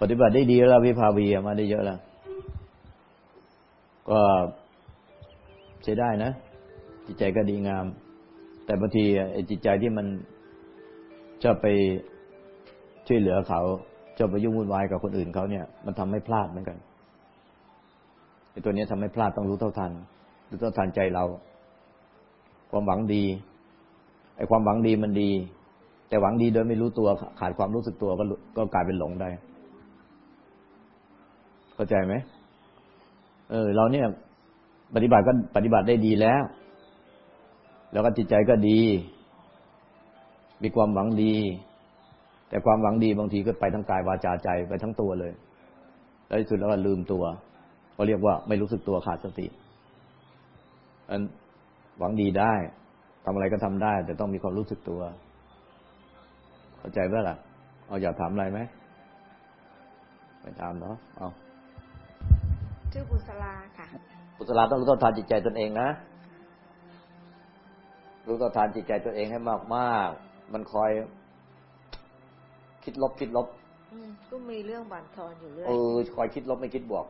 ปฏิบัติได้ดีแล้ววิภาวีมาได้เยอะแล้ว ก็ใช้ได้นะ จิตใจก็ดีงาม แต่บางทีไอ้จิตใจที่มันชอบไปช่วยเหลือเขาชอบไปยุ่งวุ่นวายกับคนอื่นเขาเนี่ย มันทำให้พลาดเหมือนกันไอ้ตัวนี้ทำให้พลาดต้องรู้เท่าทันรู้เท่าทันใจเรา ความหวังดีไอ้ความหวังดีมันดี แต่หวังดีโดยไม่รู้ตัวขาดความรู้สึกตัวก็ก็กลายเป็นหลงได้ เข้าใจไหมเออ เราเนี่ย ปฏิบัติก็ปฏิบัติได้ดีแล้ว แล้วก็จิตใจก็ดี มีความหวังดี แต่ความหวังดีบางทีก็ไปทั้งกายวาจาใจไปทั้งตัวเลย แล้วที่สุดแล้วก็ลืมตัวเขาเรียกว่าไม่รู้สึกตัวขาดสติอันหวังดีได้ทำอะไรก็ทำได้ แต่ต้องมีความรู้สึกตัว เข้าใจไหมล่ะ เอาอยากถามอะไรไหมไม่ถามเนาะเอา ชื่อบุษราค่ะ บุษราต้องรู้ต้นทานจิตใจตนเองนะรู้ต้นทานจิตใจตัวเองให้มากมากมันคอยคิดลบคิดลบก็มีเรื่องบั่นทอนอยู่เรื่อยเออคอยคิดลบไม่คิดบวก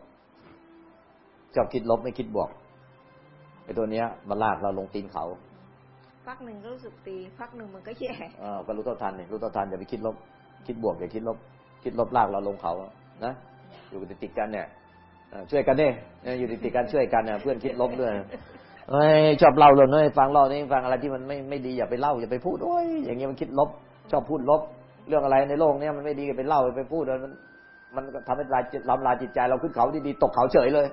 ชอบคิดลบไม่คิดบวกไอ้ตัวเนี้ยมันลากเราลงตีนเขาพักหนึ่งก็รู้สึกตีพักหนึ่งมันก็แย่เออก็รู้เท่าทันเนี่ยรู้เท่าทันอย่าไปคิดลบ คิดบวกอย่าคิดลบ คิดลบลากเราลงเขานะอยู่ติดกันเนี่ย ช่วยกันเด้อยู่ติดกันช่วยกันเนี่ยเพื่อนคิดลบด้วยเอ้ยชอบเล่าเลยเนยฟังเล่านี่ฟังอะไรที่มันไม่ไม่ดีอย่าไปเล่าอย่าไปพูดโอ้ยอย่างเงี้ยมันคิดลบ ชอบพูดลบ เรื่องอะไรในโลกเนี้ยมันไม่ดีไปเล่าไปพูดมันมันทำให้ลายลำลายจิตใจเราขึ้นเขาดีๆตกเขาเฉยเลย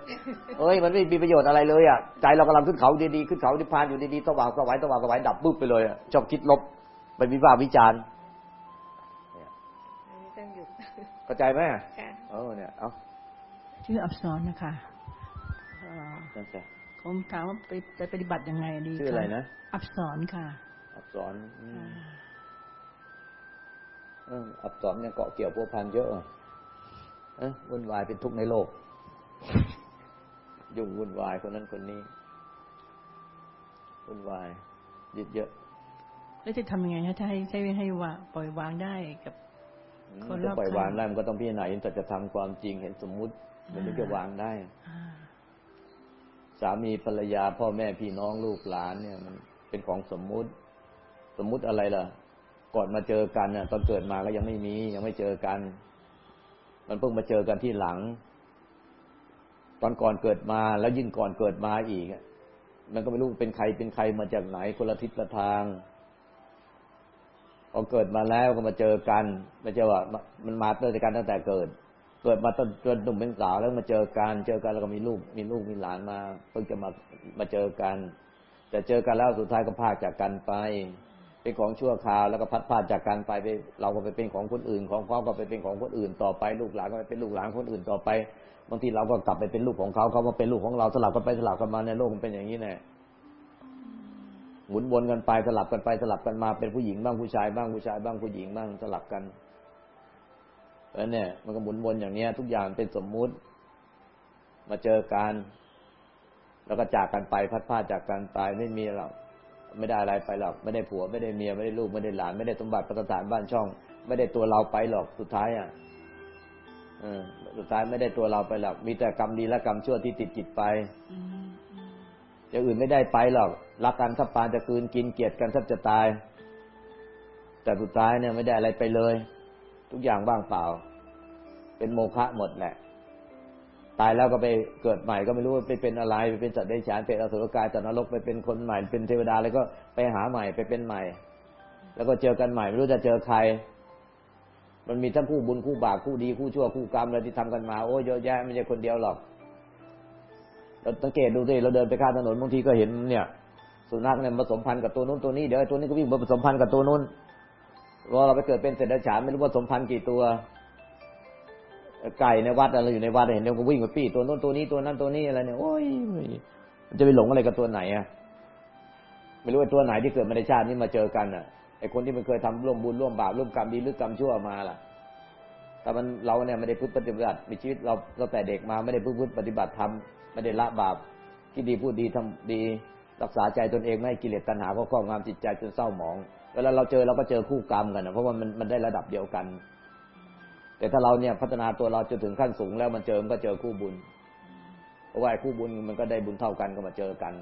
เอ้ยมันไม่มีประโยชน์อะไรเลยอะใจเรากำลังขึ้นเขาดีๆขึ้นเขาที่พานอยู่ดีๆสว่างสวายสว่างสวายดับปุ๊บไปเลยอะชอบคิดลบไปวิพากษ์วิจารณ์เข้าใจไหมเออเนี่ยเอา ชื่ออับสอนนะคะผมถามว่าไปจะปฏิบัติยังไงดีชื่ออะไรนะ อับสอนค่ะ อับสอนอับสอนเนี่ยเกาะเกี่ยวพัวพันเยอะเอะวุ่นวายเป็นทุกข์ในโลก ยุ่งวุ่นวายคนนั้นคนนี้ วุ่นวายยึดเยอะ แล้วจะทำยังไงถ้าให้ใช้ให้วางปล่อยวางได้กับคนรอบข้างปล่อยวางได้มันก็ต้องพิจารณาเห็นสัจธรรมความจริงเห็นสมมุติ มันถึงจะวางได้สามีภรรยาพ่อแม่พี่น้องลูกหลานเนี่ยมันเป็นของสมมุติ สมมุติอะไรล่ะ ก่อนมาเจอกันเนี่ยตอนเกิดมาก็ยังไม่มี ยังไม่เจอกัน มันเพิ่งมาเจอกันที่หลัง ตอนก่อนเกิดมาแล้วยิ่งก่อนเกิดมาอีกมันก็ไม่รู้เป็นใครเป็นใครมาจากไหนคนละทิศละทางพอเกิดมาแล้วก็มาเจอกันไม่ใช่ว่า มันมาตั้งแต่กันตั้งแต่เกิด เกิดมาต้นจนหนุ่มเป็นสาวแล้วมาเจอกันเจอกันแล้วก็มีลูกมีลูกมีหลานมาเพิ่งจะมามาเจอกัน แต่เจอกันแล้วสุดท้ายก็พากจากกันไป เป็นของชั่วคราวแล้วก็พัดพาดจากการไปไป เราก็ไปเป็นของคนอื่น ของเขาก็ไปเป็นของคนอื่นต่อไป ลูกหลานก็ไปเป็นลูกหลานคนอื่นต่อไปบางทีเราก็กลับไปเป็นลูกของเขาเขามาเป็นลูกของเราสลับกันไปสลับกันมาในโลกมันเป็นอย่างนี้แน่หมุนวนกันไปสลับกันไปสลับกันมาเป็นผู้หญิงบ้างผู้ชายบ้างผู้ชายบ้างผู้หญิงบ้างสลับกัน แล้วเนี่ยมันก็หมุนวนอย่างเนี้ย ทุกอย่างเป็นสมมุติ มาเจอกันแล้วก็จากกันไปพัดพาจากกันไปไม่มีหรอกไม่ได้อะไรไปหรอก ไม่ได้ผัว ไม่ได้เมียไม่ได้ลูกไม่ได้หลาน ไม่ได้สมบัติประสานบ้านช่อง ไม่ได้ตัวเราไปหรอกสุดท้ายอะอสุดท้ายไม่ได้ตัวเราไปหรอก มีแต่กรรมดีและกรรมชั่วที่ติดจิตไปจะอื่นไม่ได้ไปหรอกรักกันทับปานจะคืนกินเกียรติกันทับจะตาย แต่สุดท้ายเนี่ยไม่ได้อะไรไปเลย ทุกอย่างว่างเปล่า เป็นโมฆะหมดแหละ ตายแล้วก็ไปเกิดใหม่ก็ไม่รู้ว่าไปเป็นอะไรไปเป็นสัตว์เดรัจฉานเป็นอสุรกายจัตนรกไปเป็นคนใหม่เป็นเทวดาแล้วก็ไปหาใหม่ไปเป็นใหม่ แล้วก็เจอกันใหม่ไม่รู้จะเจอใคร มันมีทั้งคู่บุญคู่บาปคู่ดีคู่ชั่วคู่กรรมอะไรที่ทำกันมาโอ้เยอะแยะไม่ใช่คนเดียวหรอกเราสังเกตดูสิเราเดินไปข้ามถนนบางทีก็เห็นเนี่ย สุนัขเนี่ยผสมพันธุ์กับตัวนู้นตัวนี้เดี๋ยวตัวนี้ก็วิ่งมาผสมพันธุ์กับตัวนู้น พอเราไปเกิดเป็นเศรษฐฉานไม่รู้ว่าสมพันธ์กี่ตัว ไก่ในวัดอะไรอยู่ในวัดเห็นเดี๋ยวก็วิ่งไปปี้ตัวนู้นตัวนี้ตัวนั้นตัวนี้อะไรเนี่ยโอ้ยมันจะไปหลงอะไรกับตัวไหนอะไม่รู้ว่าตัวไหนที่เกิดมาในชาตินี้มาเจอกันอะไอคนที่มันเคยทำร่วมบุญร่วมบาปร่วมกรรมดีหรือกรรมชั่วมาล่ะแต่มันเราเนี่ยไม่ได้พึ่งปฏิบัติมีชีวิตเราเราแต่เด็กมาไม่ได้พึ่งปฏิบัติทำไม่ได้ละบาปที่ดีพูดดีทำดี รักษาใจตนเองไม่ให้กิเลสตัณหาก็ครอบงำจิตใจจนเศร้าหมอง เวลาเราเจอเราก็เจอคู่กรรมกันนะเพราะว่ามันมันได้ระดับเดียวกัน แต่ถ้าเราเนี่ยพัฒนาตัวเราจนถึงขั้นสูงแล้วมันเจอมันก็เจอคู่บุญเพราะว่าไอ้คู่บุญมันก็ได้บุญเท่ากันก็มาเจอกัน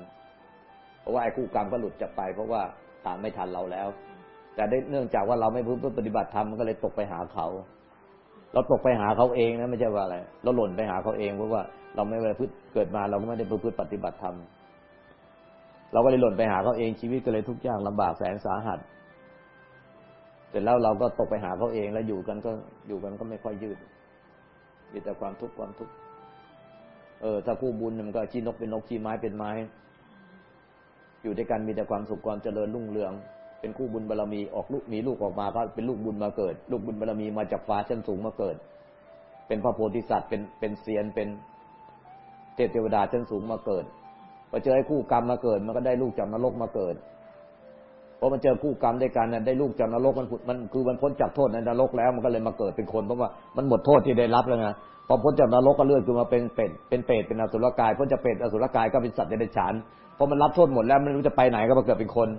เพราะว่าไอ้คู่กรรมก็หลุดจากไป เพราะว่าตามไม่ทันเราแล้ว แต่เนื่องจากว่าเราไม่พึ่งปฏิบัติธรรมมันก็เลยตกไปหาเขาเราตกไปหาเขาเองนะไม่ใช่ว่าอะไร เราหล่นไปหาเขาเองเพราะว่าเราไม่ได้พึ่เกิดมาเราก็ไม่ได้พึ่ปฏิบัติธรรม เราก็เลยหล่นไปหาเขาเองชีวิตก็เลยทุกข์ยากลำบากแสนสาหัส เสร็จแล้วเราก็ตกไปหาเขาเองแล้วอยู่กันก็อยู่กันก็ไม่ค่อยยืดมีแต่ความทุกข์ความทุกข์เออถ้าคู่บุญมันก็ชี้นกเป็นนกชี้ไม้เป็นไม้ อยู่ด้วยกันมีแต่ความสุขความเจริญรุ่งเรือง เป็นคู่บุญบารรมีออกลูกมีลูกออกมาก็เป็นลูกบุญมาเกิด ลูกบุญบารรมีมาจากฟ้าชั้นสูงมาเกิด เป็นพระโพธิสัตว์เป็นเป็นเซียนเป็นเทพเทวดาชั้นสูงมาเกิด พอเจอไอ้คู่กรรมมาเกิด มันก็ได้ลูกจากนรกมาเกิดเพราะมันเจอคู่กรรมด้วยกันน่ะได้ลูกจากนรกมันมันคือมันพ้นจากโทษในนรกแล้ว มันก็เลยมาเกิดเป็นคนเพราะว่ามันหมดโทษที่ได้รับแล้วไงพอพ้นจากนรกก็เลื่อนขึ้นมาเป็นเป็ดเป็นเปรตเป็นอสุรกายพ้นจากเปรตอสุรกายก็เป็นสัตว์เดรัจฉานพอมันรับโทษหมดแล้วไม่รู้จะไปไหนก็มาเกิดเป็นคน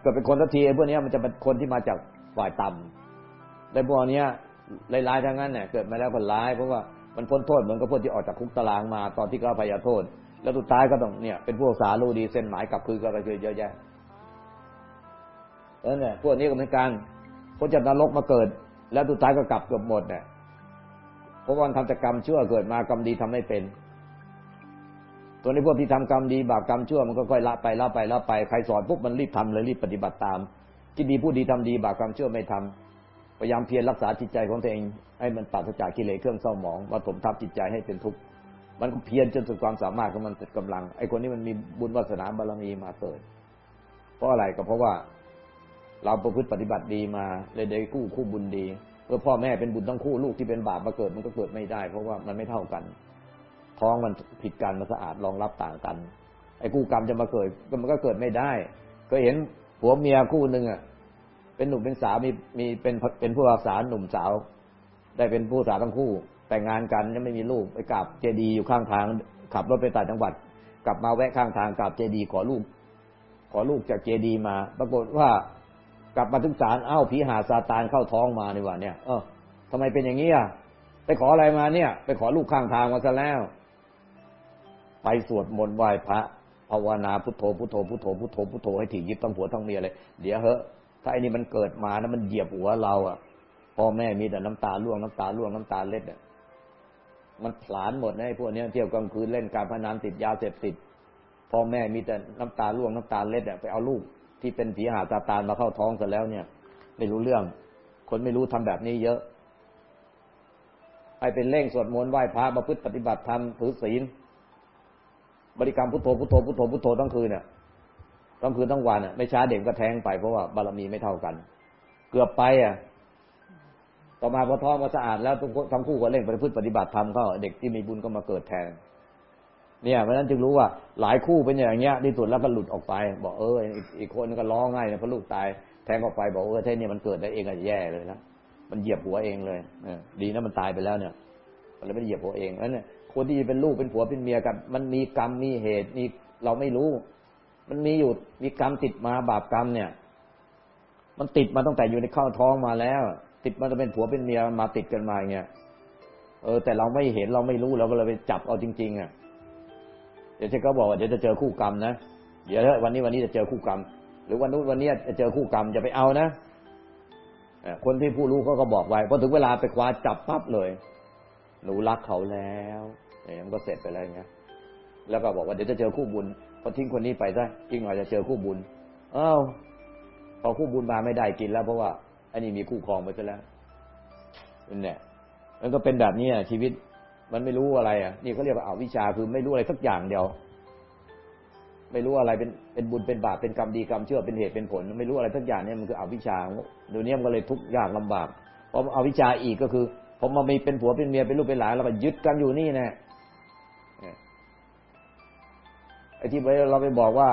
เกิดเป็นคนทันทีไอ้พวกนี้มันจะเป็นคนที่มาจากฝ่ายต่ำในพวกนี้ร้ายๆทั้งนั้นเนี่ยเกิดมาแล้วคนร้ายเพราะว่า มันพ้นโทษเหมือนกับพวกที่ออกจากคุกตารางมาตอนที่เขาพยาโทษ แล้วสุดท้ายก็ต้องเนี่ยเป็นพวกสาลูดีเส้นหมายกลับคืนก็ไปคือเยอะแยะเออเนี่ยพวกนี้ก็เหมือนกันพ้นจากนรกมาเกิด แล้วสุดท้ายก็กลับเกือบหมดเนี่ยเพราะว่าทำแต่กรรมชั่วเกิดมากรรมดีทำไม่เป็น ตัวนี้พวกที่ทำกรรมดีบาปกรรมชั่วมันก็ค่อยละไปละไปละไปใครสอนปุ๊บมันรีบทำเลยรีบปฏิบัติตามคิดดีพูดดีทำดีบาปกรรมชั่วไม่ทำ พยายามเพียรรักษาจิตใจของตัวเอง ให้มันปราศจากกิเลสเครื่องเศร้าหมองมาถมทับจิตใจให้เป็นทุกข์มันก็เพียรจนสุดความสามารถของมันเสร็จกำลังไอ้คนนี้มันมีบุญวาสนาบารมีมาเกิด เพราะอะไรก็เพราะว่า เราประพฤติปฏิบัติดีมาเลยได้คู่คู่บุญดีเมื่อพ่อแม่เป็นบุญทั้งคู่ลูกที่เป็นบาปมาเกิดมันก็เกิดไม่ได้ เพราะว่ามันไม่เท่ากันท้องมันผิดกันมันสะอาดรองรับต่างกัน ไอ้คู่กรรมจะมาเกิดมันก็เกิดไม่ได้ ก็เห็นผัวเมียคู่หนึ่งอะ เป็นหนุ่มเป็นสาวมีมีเป็นเป็นผู้รักษาหนุ่มสาว ได้เป็นผู้สาวทั้งคู่ แต่งงานกันยังไม่มีลูกไปกราบเจดีย์อยู่ข้างทาง ขับรถไปต่างจังหวัด กลับมาแวะข้างทางกราบเจดีย์ขอลูก ขอลูกจากเจดีย์มา ปรากฏว่ากลับมาถึงศาลเอ้าผีหาซาตานเข้าท้องมาในวันเนี่ยเออทำไมเป็นอย่างนี้อะไปขออะไรมาเนี่ย ไปขอลูกข้างทางมาซะแล้ว ไปสวดมนต์ไหว้พระภาวนาพุทโธพุทโธพุทโธพุทโธพุทโธให้ถี่ยึดทั้งผัวทั้งเมียเลยเดี๋ยวเหอะ ถ้าไอ้นี่มันเกิดมานะมันเหยียบหัวเราอะพ่อแม่มีแต่น้ำตาล่วงน้ำตาล่วงน้ำตาเล็ดอะมันผลาญหมดนะไอ้พวกนี้เที่ยวกลางคืนเล่นการพนันติดยาเสพติดพ่อแม่มีแต่น้ำตาล่วงน้ำตาเล็ดอะไปเอาลูกที่เป็นผีหาตาตานมาเข้าท้องกันแล้วเนี่ย ไม่รู้เรื่อง คนไม่รู้ทำแบบนี้เยอะไปเป็นเร่งสวดมนต์ไหว้พระมาพึ่ปฏิบัติธรรมถือศีลบริกรรมพุทโธพุทโธพุทโธพุทโธทั้งคืนเนี่ย ทั้งคืนทั้งวันอะไม่ช้าเด็กก็แท้งไปเพราะว่าบารมีไม่เท่ากัน เกือบไปอะ ต่อมาพอท้องก็สะอาดแล้วทั้งคู่ก็เร่งไปพึ่ปฏิบัติธรรมเขาเด็กที่มีบุญก็มาเกิดแทนเนี่ยเพราะนั้นจึงรู้ว่าหลายคู่เป็นอย่างเงี้ยที่สุดแล้วก็หลุดออกไป บอกเอออีกคนก็ร้องไห้เนี่ยพราะลูกตายแทงออกไปบอกเออเท่นี่มันเกิดได้เองอะแย่เลยนะมันเหยียบหัวเองเลยดีนะมันตายไปแล้วเนี่ยมันเลยไม่เหยียบหัวเองนั้นเนี่ยคนที่เป็นลูกเป็นผัวเป็นเมียกันมันมีกรรมมีเหตุมีเราไม่รู้ มันมีอยู่มีกรรมติดมาบาปกรรมเนี่ย มันติดมาตั้งแต่อยู่ในข้าวท้องมาแล้ว ติดมาจะเป็นผัวเป็นเมียมาติดกันมาเงี้ยเออแต่เราไม่เห็นเราไม่รู้เราก็เลยไปจับเอาจริง ๆ อะ เดี๋ยวเชก็บอกว่าเดี๋ยวจะเจอคู่กรรมนะเดี๋ยววันนี้วันนี้จะเจอคู่กรรม หรือวันนู้นวันนี้จะเจอคู่กรรมอย่าไปเอานะคนที่ผู้รู้เขาก็บอกไว้พอถึงเวลาไปคว้าจับปั๊บเลยหนูรักเขาแล้วเนี่ยมันก็เสร็จไปแล้วเงี้ยแล้วก็บอกว่าเดี๋ยวจะเจอคู่บุญ พอทิ้งคนนี้ไปซะอีกหน่อยจะเจอคู่บุญ อ้าวพอคู่บุญมาไม่ได้กินแล้ว เพราะว่าอันนี้มีคู่ครองไปซะแล้วนั่นแหละมันก็เป็นแบบนี้ชีวิตมันไม่รู้อะไรอะนี่เขาเรียกว่าอาวิชาคือไม่รู้อะไรสักอย่างเดียว ไม่รู้อะไรเป็นเป็นบุญเป็นบาปเป็นกรรมดีกรรมชั่วเป็นเหตุเป็นผล ไม่รู้อะไรสักอย่างเนี่ยมันคืออวิชาเดี๋ยวนี้มันก็เลยทุกข์ยากลำบากพออวิชาอีกก็คือผมมามีเป็นผัวเป็นเมียเป็นลูกเป็นหลานเราก็ยึดกันอยู่นี่แน่ อ้ที่เราไปบอกว่า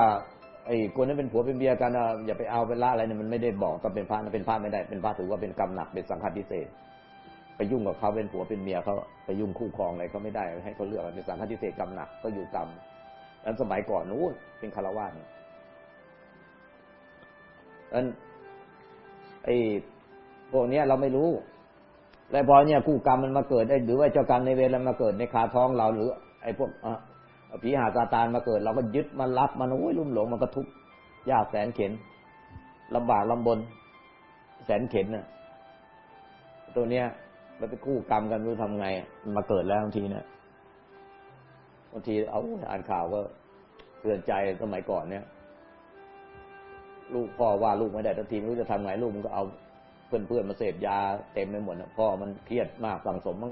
ไอ้คนนั้นเป็นผัวเป็นเมียกันอย่าไปเอาไปละอะไรเนี่ยมันไม่ได้บอกก็เป็นพระนะเป็นพระไม่ได้เป็นพระถือว่าเป็นกรรมหนักเป็นสังฆพิเศษ ไปยุ่งกับเขาเป็นผัวเป็นเมียเขาไปยุ่งคู่ครองอะไรเขาไม่ได้ให้เขาเลือกเป็นสังฆพิเศษกรรมหนักก็อยู่กรรมนั้นสมัยก่อนนู้นเป็นคารวะเนี่ยนั้นไอ้พวกนี้เราไม่รู้ แล้วพอเนี่ยคู่กรรมมันมาเกิดได้หรือว่าเจ้ากรรมในเวรแล้วมาเกิดในคาท้องเราหรือ ไอ้พวก ผีหาซาตานมาเกิด เราก็ยึดมันรับมันโอ้ยลุ่มหลงมันก็ทุกข์ยากแสนเข็นลำบากลำบน แสนเข็นน่ะ ตัวเนี้ยมันเป็นคู่กรรมกันรู้ทำไงมาเกิดแล้วบางทีเนี่ยบางทีเอาอ่านข่าวก็เตือนใจสมัยก่อนเนี่ย ลูกพ่อว่าลูกไม่ได้ทันทีไม่รู้จะทำไงลูกมันก็เอาเพื่อนเพื่อนมาเสพยาเต็มไปหมดนะพ่อมันเครียดมากสังสมมัน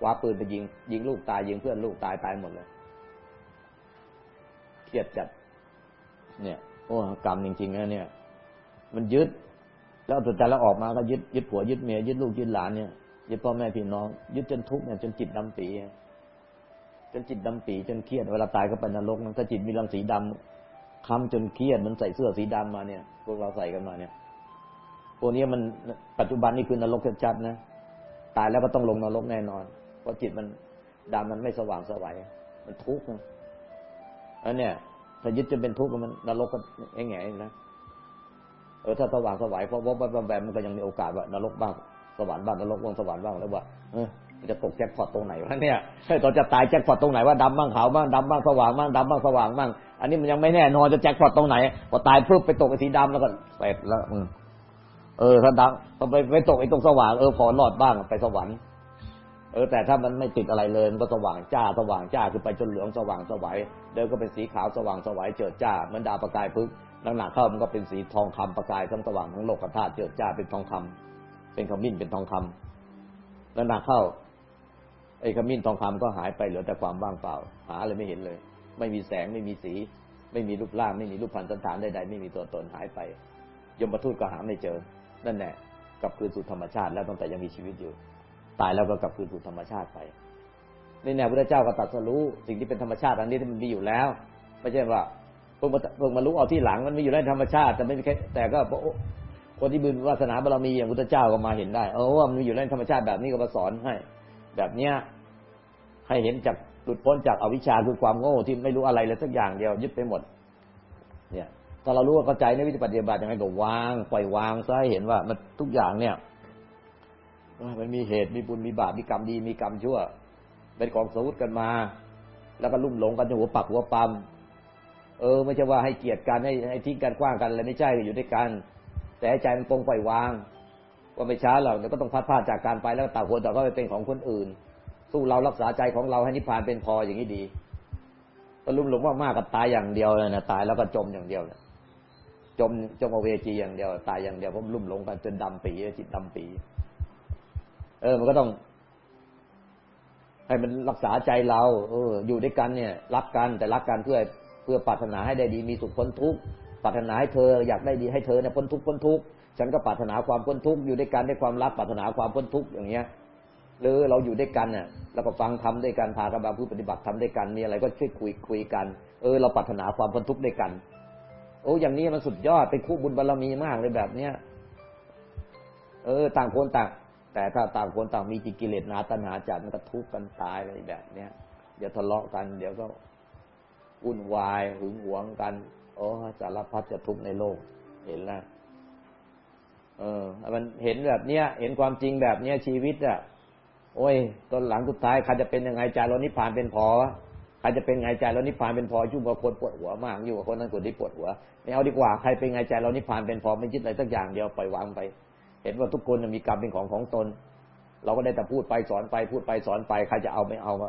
คว้าปืนไปยิง ยิงลูกตายยิงเพื่อนลูกตายตายหมดเลย เครียดจัด เนี่ยโอ้กรรมจริงๆนะเนี่ย มันยึด แล้วสุดท้ายแล้วออกมาก็ยึดยึดผัวยึดเมียยึดลูกยึดหลานเนี่ยยึดพ่อแม่พี่น้อง ยึดจนทุกข์เนี่ยจนจิตดำปีจนจิตดำปีจนเครียดเวลาตายก็ไปนรกถ้าจิตมีรังสีดำคำจนเครียดมันใส่เสื้อสีดำมาเนี่ย พวกเราใส่กันมาเนี่ยพวกนี้มันปัจจุบันนี่คือนรกชัดๆนะตายแล้วก็ต้องลงนรกแน่นอน เพราะจิตมันดำมันไม่สว่างสวัยมันทุกข์นะ อันเนี่ยถ้ายึดจนเป็นทุกข์มันนรกก็แง่แง่นะเออถ้าสว่างสวัยเพราะว่าแบบมันก็ยังมีโอกาสว่านรกบ้างสวรรค์บ้างนรกบ้างสวรรค์บ้างแล้วว่าเออจะตกแจ็คพอตตรงไหนวะเนี่ยตอนจะตายแจ็คพอตตรงไหนว่าดำบ้างขาวบ้างดำบ้างสว่างบ้างดำบ้างสว่างบ้างอันนี้มันยังไม่แน่นอนจะแจ็คพอตตรงไหนพอตายปุ๊บไปตกไอ้สีดำแล้วก็เสร็จแล้วเออถ้าดำพอไปไปตกไอ้ตรงสว่างเออพอรอดบ้างไปสวรรค์ ออแต่ถ้ามันไม่ติดอะไรเลยมันก็สว่างจ้าสว่างจ้าคือไปจนเหลืองสว่างสวัยเดินก็เป็นสีขาวสว่างสวัยเจิดจ้าเหมือนดาวประกายพึกหนักๆเข้ามันก็เป็นสีทองคำประกายทั้งสว่างทั้งโลกธาตุเจิดจ้าเป็นทองคำเป็นขมิ้นเป็นทองคำแล้วหนักเข้าไอ้ขมิ้นทองคำก็หายไปเหลือแต่ความว่างเปล่า หาเลยไม่เห็นเลย ไม่มีแสงไม่มีสี ไม่มีรูปร่างไม่มีรูปพันธ์สันฐานใดๆไม่มีตัวตนหายไป ยมทูตก็หาไม่เจอ นั่นแหละกลับคืนสู่ธรรมชาติแล้วตั้งแต่ยังมีชีวิตอยู่ ตายแล้วก็กลับคืนสู่ธรรมชาติไปในแน่พระเจ้าก็ตัดสรู้สิ่งที่เป็นธรรมชาติอันนี้ที่มันมีอยู่แล้ว ไม่ใช่ว่าเพิ่งมาเพิ่งมารู้เอาที่หลังมันมีอยู่ในธรรมชาติแต่ไม่มีแค่แต่ก็คนที่บุญวาสนาบารมีอย่างพุทธเจ้าก็มาเห็นได้ เออว่ามันมีอยู่ในธรรมชาติแบบนี้ก็มาสอนให้ แบบเนี้ยให้เห็นจากหลุดพ้นจากอวิชชาคือความโง่ที่ไม่รู้อะไรเลยสักอย่างเดียวยึดไปหมด เนี่ยถ้าเรารู้ว่าเข้าใจในวิธีปฏิบัติยังไงก็วางปล่อยวางซะให้เห็นว่ามันทุกอย่างเนี่ย มันมีเหตุมีบุญมีบาปมีกรรมดีมีกรรมชั่ว เป็นของสมมติกันมา แล้วก็ลุ่มหลงกันหัวปักหัวปั๊มเออไม่ใช่ว่าให้เกียรติกันให้ให้ทิ้งกันกว้างกันอะไรไม่ใช่อยู่ด้วยกัน แต่ใจมันปรงปล่อยวาง ว่าไม่ช้าเราเดี๋ยวก็ต้องพัดพาจากการไปแล้วต่างคนต่างก็ไปเป็นของคนอื่น สู้เรารักษาใจของเราให้นิพพานเป็นพออย่างนี้ดีก็ลุ่มหลงมากๆกับตายอย่างเดียวเลยนะตายแล้วก็จมอย่างเดียวเลยจมจมอเวจีอย่างเดียว ตายอย่างเดียวเพราะลุ่มหลงกันจนดำปีจิตดำปี เออ มันก็ต้อง ให้มันรักษาใจเรา เออ อยู่ด้วยกันเนี่ย รักกันแต่รักกันเพื่อเพื่อปรารถนาให้ได้ดีมีสุขพ้นทุกข์ปรารถนาให้เธออยากได้ดีให้เธอเนี่ยพ้นทุกข์พ้นทุกข์ฉันก็ปรารถนาความพ้นทุกข์อยู่ด้วยกันด้วยความรักปรารถนาความพ้นทุกข์อย่างเงี้ยหรือเราอยู่ด้วยกันเนี่ยเราก็ฟังทำด้วยกันพากันมาผู้ปฏิบัติทำด้วยกันมีอะไรก็ช่วยคุยคุยกัน เออ เราปรารถนาความพ้นทุกข์ด้วยกัน โอ้อย่างนี้มันสุดยอดเป็นคู่บุญบารรมีมากเลยแบบเนี้ยเออ ต่างคนต่าง แต่ถ้าต่างคนต่างมีจิตกิเลสนาตัณหาจัดมันก็ทุกข์กันตายอะไรแบบเนี้ยเดี๋ยวทะเลาะกัน เดี๋ยวก็วุ่นวายหึงหวงกันโอ้สารพัดจะทุกข์ในโลก เห็นแล้วเออมันเห็นแบบเนี้ย เห็นความจริงแบบเนี้ยชีวิตอะ โอ้ยตอนหลังสุดท้ายใครจะเป็นยังไงใจเรานิพพานเป็นพอใครจะเป็นไงใจเรานิพพานเป็นพอยุ่งกับคนปวดหัวมากอยู่กับคนนั้นคนที่ปวดหัวไม่เอาดีกว่าใครเป็นไงใจเรานิพพานเป็นพอไม่ยึดอะไรสักอย่างเดียวปล่อยวางไป เห็นว่าทุกคนมีกรรมเป็นของของตน เราก็ได้แต่พูดไปสอนไปพูดไปสอนไปใครจะเอาไม่เอาก็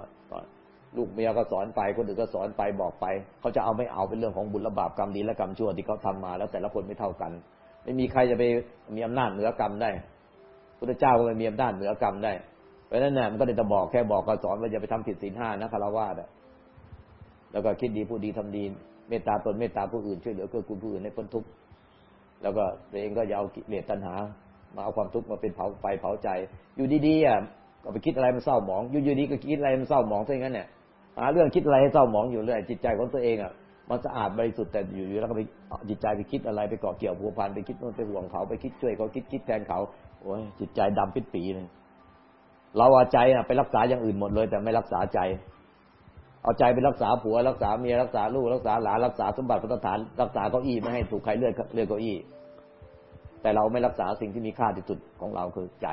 ลูกเมียก็สอนไปคนอื่นก็สอนไปบอกไป เขาจะเอาไม่เอาเป็นเรื่องของบุญและบาปกรรมดีและกรรมชั่วที่เขาทามา แล้วแต่ละคนไม่เท่ากัน ไม่มีใครจะไปมีอำนาจเหนือกรรมได้พุทธเจ้าก็ไม่มีอำนาจเหนือกรรมได้เพราะนั้นน่ยมันก็ได้แต่บอกแค่บอกก็สอนว่าอย่าไปทำผิดศีลห้านะคารวะแล้วก็คิดดีพูดดีทำดี เมตตาตนเมตตาผู้อื่นช่วยเหลือเกื้อกูลผู้อื่นให้พ้นทุกข์แล้วก็ตัวเองก็อย่าเอากิเลสตัณหา มาเอาความทุกข์มาเป็นเผาไฟเผาใจ อยู่ดีๆอะก็ไปคิดอะไรมันเศร้าหมองอยู่ๆดีก็คิดอะไรมันเศร้าหมองซะอย่างนั้นเนี่ยหาเรื่องคิดอะไรให้เศร้าหมองอยู่เรื่อยจิตใจของตัวเองอะมันสะอาดบริสุทธิ์แต่อยู่ๆแล้วก็ไปจิตใจไปคิดอะไรไปเกาะเกี่ยวผัวพันไปคิดโน่นไปห่วงเขาไปคิดช่วยเขาคิดคิดแทนเขาโอ้ยจิตใจดำปิดปีเลยเราเอาใจอะไปรักษาอย่างอื่นหมดเลย แต่ไม่รักษาใจ เอาใจไปรักษาผัวรักษาเมียรักษาลูกรักษาหลานรักษาสมบัติพัฒฐานรักษาเก้าอี้ไม่ให้ถูกใครเลื่อนเลื่อนเก้าอี้ แต่เราไม่รักษาสิ่งที่มีค่าที่สุดของเราคือใจ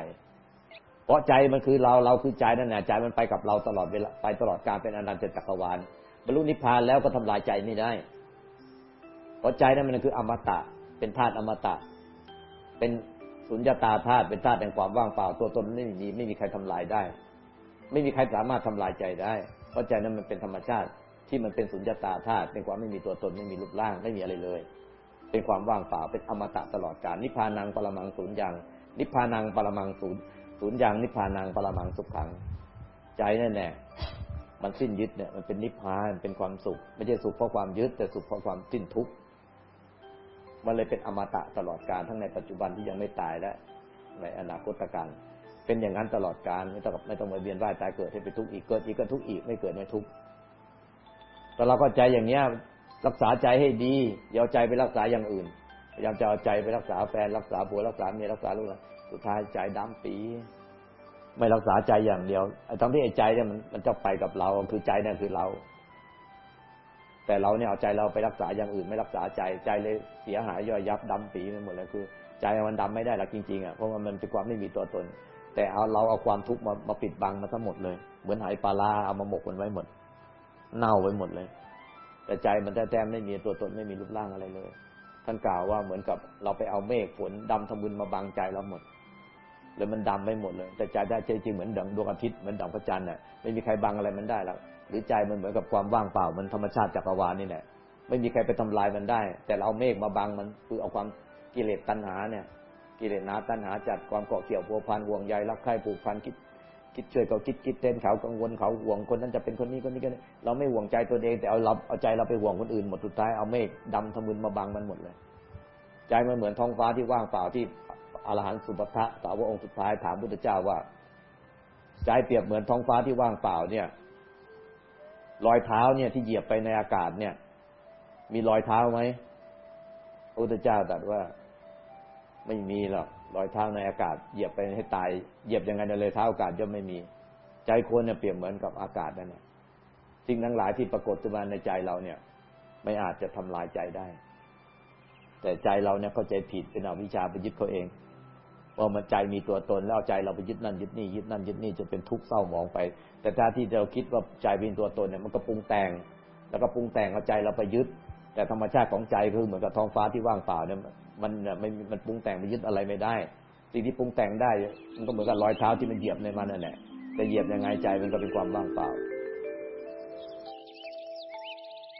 เพราะใจมันคือเราเราคือใจนั่นแหละใจมันไปกับเราตลอดเวลาไปตลอดการเป็นอนันตจักรวาลบรรลุนิพพานแล้วก็ทำลายใจไม่ได้ เพราะใจนั้นมันคืออมตะ เป็นธาตุอมตะ เป็นสุญญตาธาตุเป็นธาตุแห่งความว่างเปล่า ตัวตนไม่มีไม่มีใครทำลายได้ ไม่มีใครสามารถทำลายใจได้ เพราะใจนั้นมันเป็นธรรมชาติที่มันเป็นสุญญตาธาตุเป็นความไม่มีตัวตนไม่มีรูปร่างไม่มีอะไรเลย เป็นความว่างเปล่าเป็นอมตะตลอดกาลนิพพานังปรมังศูนย์ย่างนิพพานังปรมังศูนย์ศูนย์ย่างนิพพานังปรมังสุขขัง ใจนั่นแหละมันสิ้นยึดเนี่ยมันเป็นนิพพานเป็นความสุข ไม่ใช่สุขเพราะความยึดแต่สุขเพราะความสิ้นทุกข์มันเลยเป็นอมตะตลอดกาลทั้งในปัจจุบันที่ยังไม่ตายและในอนาคตการเป็นอย่างนั้นตลอดกาลไม่ต้องไม่ต้องมาเวียนว่ายตายเกิดให้เป็นทุกข์อีกเกิดอีกก็ทุกข์อีกไม่เกิดไม่ทุกข์แต่เราก็ใจอย่างเนี้ย รักษาใจให้ดีอย่าเอาใจไปรักษาอย่างอื่นพยายามจะเอาใจไปรักษาแฟนรักษาผัวรักษาเมียรักษาลูกสุดท้ายใจดำปี ไม่รักษาใจอย่างเดียวไอ้ทั้งที่ไอ้ใจเนี่ยมันมันจะไปกับเราคือใจเนี่ยคือเรา แต่เราเนี่ยเอาใจเราไปรักษาอย่างอื่น ไม่รักษาใจใจเลยเสียหายย่อยยับดำปีไปหมดเลยคือ ใจมันดำไม่ได้หรอกจริงๆอะเพราะว่ามันเป็นความไม่มีตัวตน แต่เอาเราเอาความทุกข์มามาปิดบังมันทั้งหมดเลย เหมือนหายปลาลาเอามาหมกมันไว้หมด เน่าไว้หมดเลย แต่ใจมันแท้ๆไม่มีตัวตนไม่มีรูปร่างอะไรเลย ท่านกล่าวว่าเหมือนกับเราไปเอาเมฆฝนดำทะมึนมาบังใจเราหมดเลยมันดำไปหมดเลย แต่ใจได้จริงเหมือนดังดวงอาทิตย์เหมือนดังพระจันทร์น่ะไม่มีใครบังอะไรมันได้หรอกหรือใจมันเหมือนกับความว่างเปล่ามันธรรมชาติจักรวาลนี่แหละไม่มีใครไปทำลายมันได้ แต่เราเอาเมฆมาบังมันคือเอาความกิเลสตัณหาเนี่ย กิเลสนาตัณหาจัดความเกาะเกี่ยวพัวพันห่วงใยรักใคร่ผูกพันคิด คิดช่วยเขาคิดคิดเต้นเขากังวลเขาห่วงคนนั้นจะเป็นคนนี้คนนี้กันเราไม่ห่วงใจตัวเองแต่เอาเราเอาใจเราไปห่วงคนอื่นหมดสุดท้ายเอาเมฆดำทะมึนมาบังมันหมดเลย ใจมันเหมือนท้องฟ้าที่ว่างเปล่าที่อรหันต์สุปทะสาวกองค์สุดท้ายถามพุทธเจ้าว่าใจเปรียบเหมือนท้องฟ้าที่ว่างเปล่าเนี่ย รอยเท้าเนี่ยที่เหยียบไปในอากาศเนี่ย มีรอยเท้าไหมพระพุทธเจ้าตรัสว่าไม่มีหรอก รอยเท้าในอากาศ เหยียบไปให้ตาย เหยียบยังไงเลยเท้าอากาศย่อมไม่มี ใจคนเนี่ยเปรียบเหมือนกับอากาศนั่นแหละสิ่งทั้งหลายที่ปรากฏขึ้นมาในใจเราเนี่ย ไม่อาจจะทำลายใจได้ แต่ใจเราเนี่ยเข้าใจผิดเป็นอวิชชาไปยึดเขาเองว่ามันใจมีตัวตนแล้วใจเราไปยึดนั่นยึดนี่ยึดนั่นยึดนี่จะเป็นทุกข์เศร้าหมองไป แต่ถ้าที่เราคิดว่าใจเป็นตัวตนเนี่ยมันก็ปรุงแต่ง แล้วก็ปรุงแต่งเอาใจเราไปยึด แต่ธรรมชาติของใจคือเหมือนกับท้องฟ้าที่ว่างเปล่าเนี่ย มันไม่มันปรุงแต่งไปยึดอะไรไม่ได้ สิ่งที่ปรุงแต่งได้ มันก็เหมือนกับรอยเท้าที่มันเหยียบในมันนั่นแหละแต่เหยียบยังไงใจมันก็เป็นความว่างเปล่า